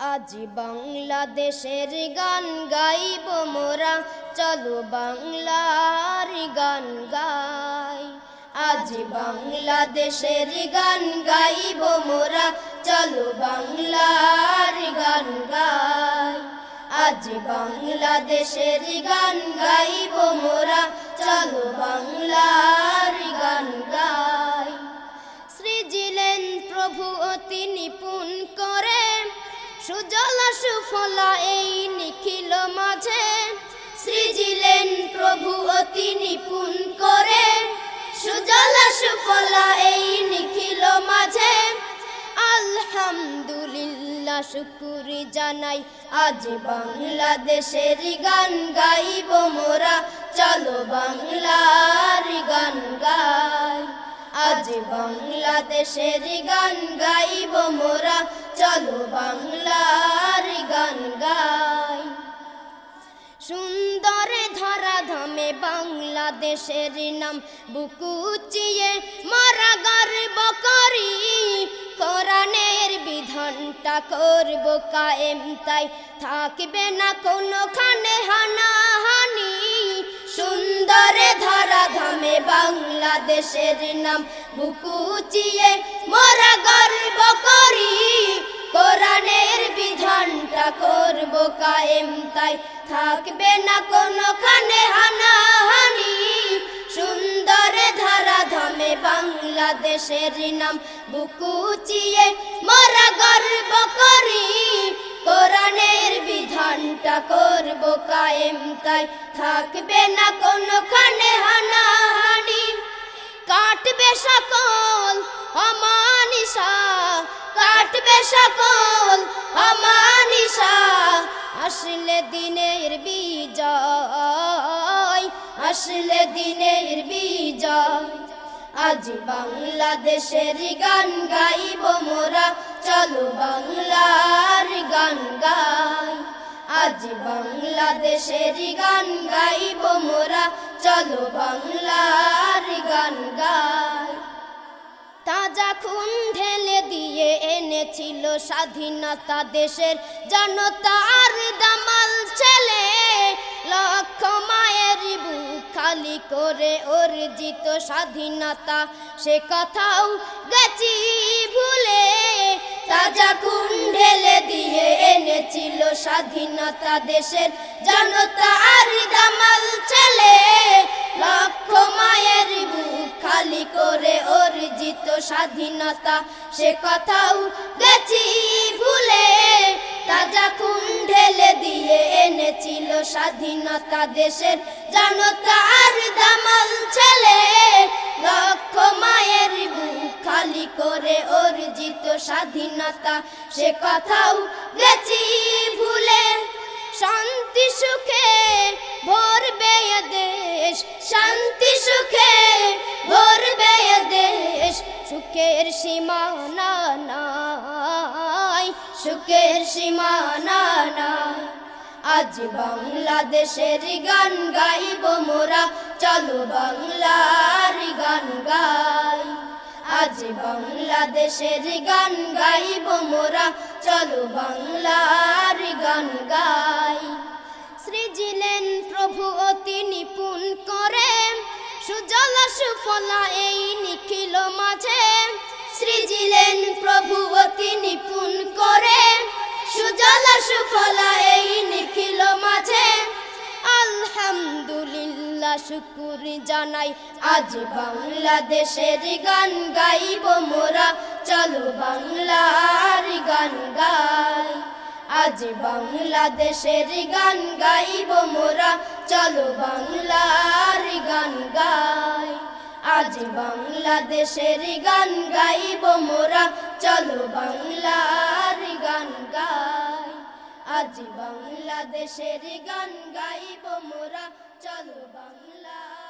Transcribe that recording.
আজ বাংলাদেশের গান গাইব মোরা। চলো বাংলার গান গাই। আজ বাংলাদেশের গান গাইব মোরা। চলো বাংলার গান গাই। আজ বাংলাদেশের গান গাইব মোরা। চলো বাংলার গান সুজলা সুফলা এই নিখিল মাঝে। সৃজিলেন প্রভু অতি নিপুণ করে। সুজলা সুফলা এই নিখিল মাঝে। আলহামদুলিল্লাহ, শুকুরি জানাই, আজ বাংলাদেশের গান গাইব মোরা। চলো বাংলার গান গাই। আজ বাংলাদেশের গান গাইব মোরা। চলো বাংলাদেশের নাম বুকুচিয়ে মারা গর্ব করি। কোরআনের বিধানটা করব কায়েম, তাই থাকবে না কোনোখানে হানাহানি। সুন্দরে ধরা ধামে বাংলাদেশের নাম বুকুচিয়ে মোরা গর্ব করি। কোরআনের বিধানটা করব কায়েম, তাই থাকবে না কোনোখানে বাংলাদেশের নাম বুকুচিয়ে মোরা গর্ব করি। কোরআনের বিধানটা করব কায়েম, তাই থাকবে না কোনো কোনোখানে হানাহানি। কাটবে সকল অমানিসা কাটবে সকল অমানিসা আসলে দিনের বিজয়, আসলে দিনের বিজয়। আজ বাংলাদেশের গান গাইব মোরা। চলো বাংলার গান গাই। আজ বাংলাদেশের গান গাইব মোরা। চলো বাংলার গান গাই। তাজা খুন ঢেলে দিয়ে এনেছিল স্বাধীনতা দেশের জনতার দামাল ছেলে। লক্ষ মায়ের বুক খালি করে অর্জিত স্বাধীনতা, সে কথাও গেছি ভুলে। তাজা খুন ঢেলে দিয়ে এনেছিল স্বাধীনতা দেশের জনতা, আর দামাল ছেলে। লক্ষ মায়ের বুক খালি করে অর্জিত স্বাধীনতা, সে কথাও গেছি ভুলে। তাজা খুন ঢেলে দিয়ে এনেছিল স্বাধীনতা দেশের জনতা আর দামাল ছেলে। লক্ষ মায়ের খালি করে অর্জিত স্বাধীনতা, সে কথাও গেছি ভুলে। শান্তি সুখে ভরবে দেশ, শান্তি সুখে ভরবে দেশ, সুখের সীমানা নাই সুখের সীমানা আজ বাংলাদেশের গান গাইব মোরা, চলো বাংলার গান গাই। আজ বাংলাদেশের গান গাইব মোরা, চলো বাংলার গান গাই। সৃজিলেন প্রভু অতি নিপুণ করে, সুজলা সুফলা এই নিখিল মাঝে। সৃজিলেন সুজলা সুফলা এই নিখিল মাঝে। আলহামদুলিল্লাহ শুকুর জানাই, আজ বাংলাদেশের গান গাইব মোরা। চলো বাংলার গান গাই। আজ বাংলাদেশের গান গাইব মোরা। চলো বাংলার গান গাই। আজ বাংলাদেশের গান গাইব মোরা। চলো বাংলার গান গাই। আজ বাংলাদেশের গান গাইব মোরা। চলো বাংলা